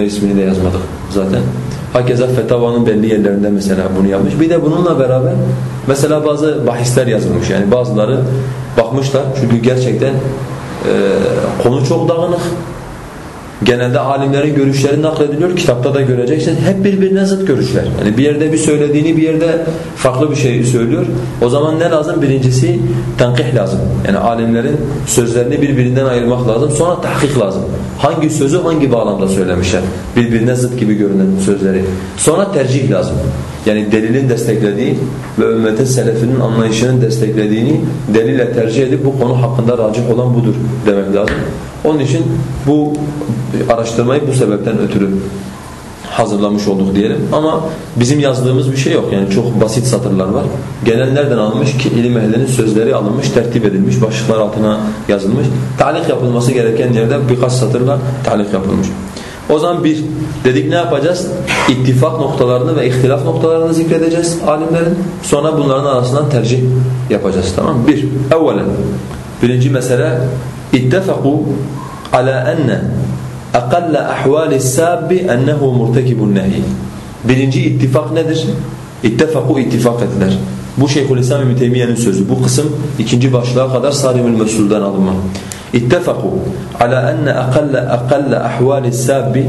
burada ismini de yazmadık zaten. Hakeza fetavanın belli yerlerinde mesela bunu yapmış. Bir de bununla beraber mesela bazı bahisler yazılmış. Yani bazıları bakmışlar çünkü gerçekten e, konu çok dağınık. Genelde alimlerin görüşleri naklediliyor. Kitapta da göreceksin. Hep birbirine zıt görüşler. Yani bir yerde bir söylediğini bir yerde farklı bir şey söylüyor. O zaman ne lazım? Birincisi tenkih lazım. Yani alimlerin sözlerini birbirinden ayırmak lazım. Sonra tahkik lazım. Hangi sözü hangi bağlamda söylemişler? Birbirine zıt gibi görünen sözleri. Sonra tercih lazım. Yani delilin desteklediği ve ümmetin selefinin anlayışının desteklediğini delille tercih edip bu konu hakkında racih olan budur demek lazım. Onun için bu araştırmayı bu sebepten ötürü hazırlamış olduk diyelim. Ama bizim yazdığımız bir şey yok. Yani çok basit satırlar var. Gelen nereden alınmış ki ilim ehlinin sözleri alınmış, tertip edilmiş, başlıklar altına yazılmış. Talik yapılması gereken yerde birkaç satırla talik yapılmış. O zaman bir, dedik ne yapacağız? İttifak noktalarını ve ihtilaf noktalarını zikredeceğiz alimlerin. Sonra bunların arasından tercih yapacağız. Tamam mı? Bir, evvelen. Birinci mesele, ittefaku ala enne اَقَلَّ اَحْوَالِ السَّابِّ اَنَّهُ مُرْتَكِبُ النَّهِي Birinci ittifak nedir? İttefaku ittifak ettiler. Bu Şeyhülislam İbn Teymiye'nin sözü. Bu kısım ikinci başlığa kadar Sarimül Mesul'den alınma. İttefaku ala enne aqalla aqalla ahvali sabbi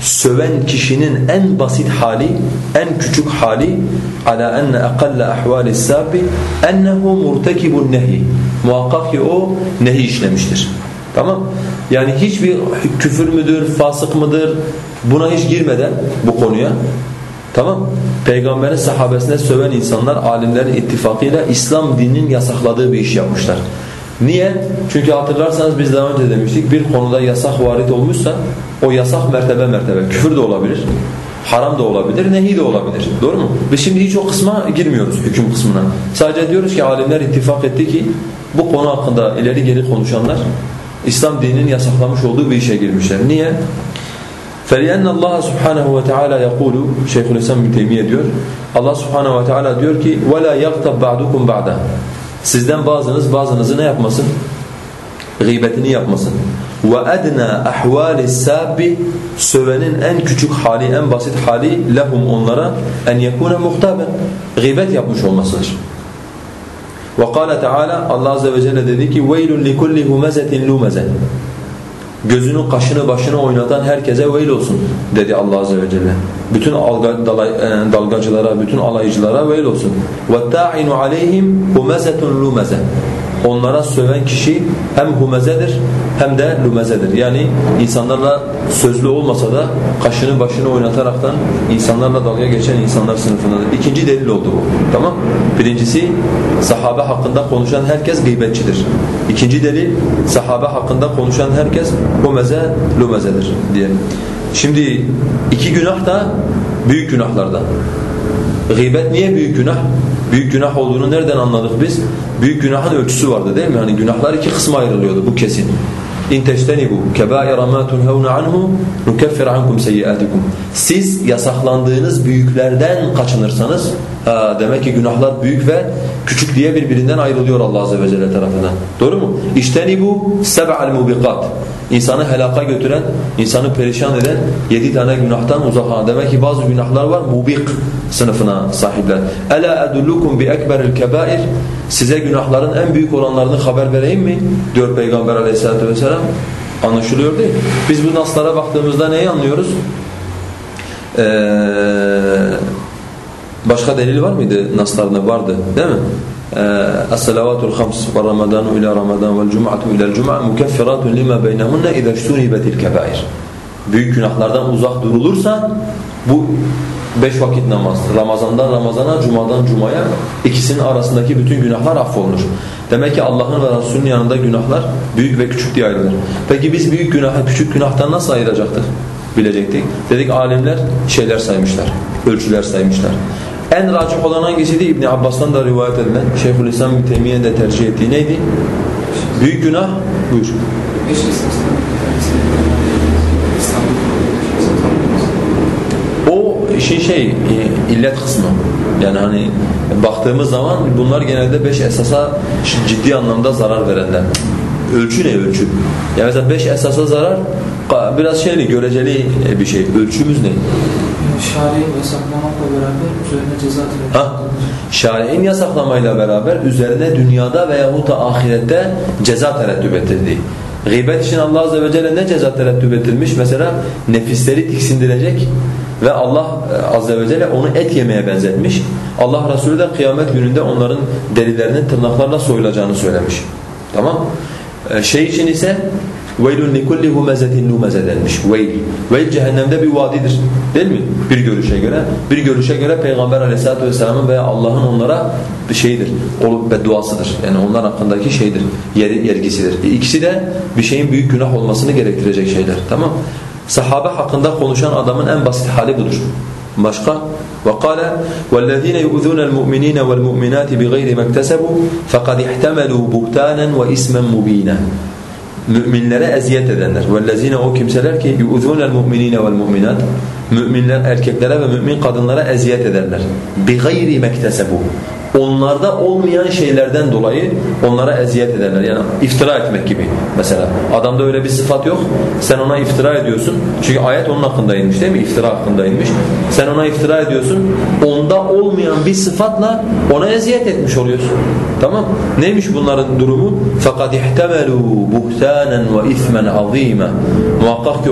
söven kişinin en basit hali, en küçük hali ala enne aqalla ahvali sabbi ennehu murtekibun nehi. Muhakkak ki o nehi işlemiştir. Tamam? Yani hiçbir küfür müdür, fasık mıdır buna hiç girmeden bu konuya Tamam Peygamberin sahabesine söven insanlar alimlerin ittifakıyla İslam dininin yasakladığı bir iş yapmışlar. Niye? Çünkü hatırlarsanız biz daha önce demiştik bir konuda yasak varit olmuşsa o yasak mertebe mertebe. Küfür de olabilir, haram da olabilir, nehi de olabilir. Doğru mu? Ve şimdi hiç o kısma girmiyoruz hüküm kısmına. Sadece diyoruz ki alimler ittifak etti ki bu konu hakkında ileri geri konuşanlar İslam dininin yasaklamış olduğu bir işe girmişler. Niye? فَلِيَنَّ اللّٰهَ سُبْحَانَهُ وَتَعَالَى يَقُولُ Şeyhülislam bin Teymiye diyor. Allah Subhanahu ve Teala diyor ki وَلَا يَغْتَبْ بَعْدُكُمْ بَعْدًا Sizden bazınız bazınızı ne yapmasın? Gıybetini yapmasın. وَاَدْنَا اَحْوَالِ السَّابِ Sövenin en küçük hali, en basit hali lehum onlara en yekune muhtaben. Gıybet yapmış olmasıdır. وَقَالَ Teala Allah Azze ve Celle dedi ki وَيْلٌ لِكُلِّ هُمَزَةٍ لُمَزَةٍ Gözünü kaşını başını oynatan herkese veil olsun dedi Allah Azze ve Celle. Bütün alga, dalay, e, dalgacılara, bütün alaycılara veil olsun. وَالتَّاعِنُ عَلَيْهِمْ هُمَزَةٌ لُمَزَةٌ Onlara söven kişi hem humezedir hem de lumezedir. Yani insanlarla sözlü olmasa da kaşını başını oynataraktan insanlarla dalga geçen insanlar sınıfındadır. İkinci delil oldu bu. Tamam? Birincisi sahabe hakkında konuşan herkes gıybetçidir. İkinci delil sahabe hakkında konuşan herkes humeze lumezedir diye. Şimdi iki günah da büyük günahlardan. Gıybet niye büyük günah? Büyük günah olduğunu nereden anladık biz? Büyük günahın ölçüsü vardı değil mi? Hani günahlar iki kısma ayrılıyordu bu kesin. İn teştenibu kebaira ma tunhauna anhu nukaffir ankum seyyiatikum. Siz yasaklandığınız büyüklerden kaçınırsanız ha, demek ki günahlar büyük ve küçük diye birbirinden ayrılıyor Allah azze ve celle tarafından. Doğru mu? İştenibu seb'al mubiqat. İnsanı helaka götüren, insanı perişan eden yedi tane günahtan uzak. Demek ki bazı günahlar var mubik sınıfına sahipler. Ela edullukum bi ekberil kebair. Size günahların en büyük olanlarını haber vereyim mi? diyor Peygamber Aleyhisselatü vesselam. Anlaşılıyor değil. Biz bu naslara baktığımızda neyi anlıyoruz? Ee, başka delil var mıydı naslarında? Vardı değil mi? الصلوات الخمس والرمضان إلى رمضان والجمعة إلى الجمعة مكفرات لما بينهن إذا اجتنبت الكبائر büyük günahlardan uzak durulursa bu beş vakit namaz, Ramazandan Ramazana, Cuma'dan Cuma'ya ikisinin arasındaki bütün günahlar affolunur. Demek ki Allah'ın ve Resulünün yanında günahlar büyük ve küçük diye ayrılır. Peki biz büyük günahı küçük günahtan nasıl ayıracaktık? Bilecektik. Dedik alimler şeyler saymışlar, ölçüler saymışlar. En racih olan hangisiydi? İbn Abbas'tan da rivayet edilen, Şeyhülislam bin Teymiye'nin de tercih ettiği neydi? Büyük günah, buyur. O işin şey, e, illet kısmı. Yani hani baktığımız zaman bunlar genelde beş esasa ciddi anlamda zarar verenler. Ölçü ne ölçü? Yani mesela beş esasa zarar biraz şeyli, göreceli bir şey. Ölçümüz ne? Şari'in yasaklamakla beraber üzerine ceza Ha? Şari'in yasaklamayla beraber üzerine dünyada veyahut da ahirette ceza terettüp ettirdiği. Gıybet için Allah Azze ve Celle ne ceza terettüp ettirmiş? Mesela nefisleri tiksindirecek ve Allah e, Azze ve Celle onu et yemeye benzetmiş. Allah Resulü de kıyamet gününde onların derilerinin tırnaklarla soyulacağını söylemiş. Tamam? E, şey için ise وَيْلٌ لِكُلِّ هُمَزَةٍ لُمَزَ denmiş. Veil. Veil cehennemde bir vadidir. Değil mi? Bir görüşe göre. Bir görüşe göre Peygamber aleyhissalatu vesselamın veya Allah'ın onlara bir şeyidir. O bedduasıdır. Yani onlar hakkındaki şeydir. Yer, yergisidir. İkisi de bir şeyin büyük günah olmasını gerektirecek şeyler. Tamam Sahabe hakkında konuşan adamın en basit hali budur. Başka? وقال والذين يؤذون المؤمنين والمؤمنات بغير ما اكتسبوا فقد احتملوا بهتانا وإسما مبينا müminlere eziyet edenler. وَالَّذ۪ينَ o kimseler ki يُؤْذُونَ الْمُؤْمِنِينَ وَالْمُؤْمِنَاتِ Müminler erkeklere ve mümin kadınlara eziyet ederler. بِغَيْرِ مَكْتَسَبُوا onlarda olmayan şeylerden dolayı onlara eziyet ederler. Yani iftira etmek gibi mesela. Adamda öyle bir sıfat yok. Sen ona iftira ediyorsun. Çünkü ayet onun hakkında inmiş değil mi? İftira hakkında inmiş. Sen ona iftira ediyorsun. Onda olmayan bir sıfatla ona eziyet etmiş oluyorsun. Tamam? Neymiş bunların durumu? فَقَدْ اِحْتَمَلُوا بُهْتَانًا وَاِثْمًا عَظ۪يمًا Muhakkak ki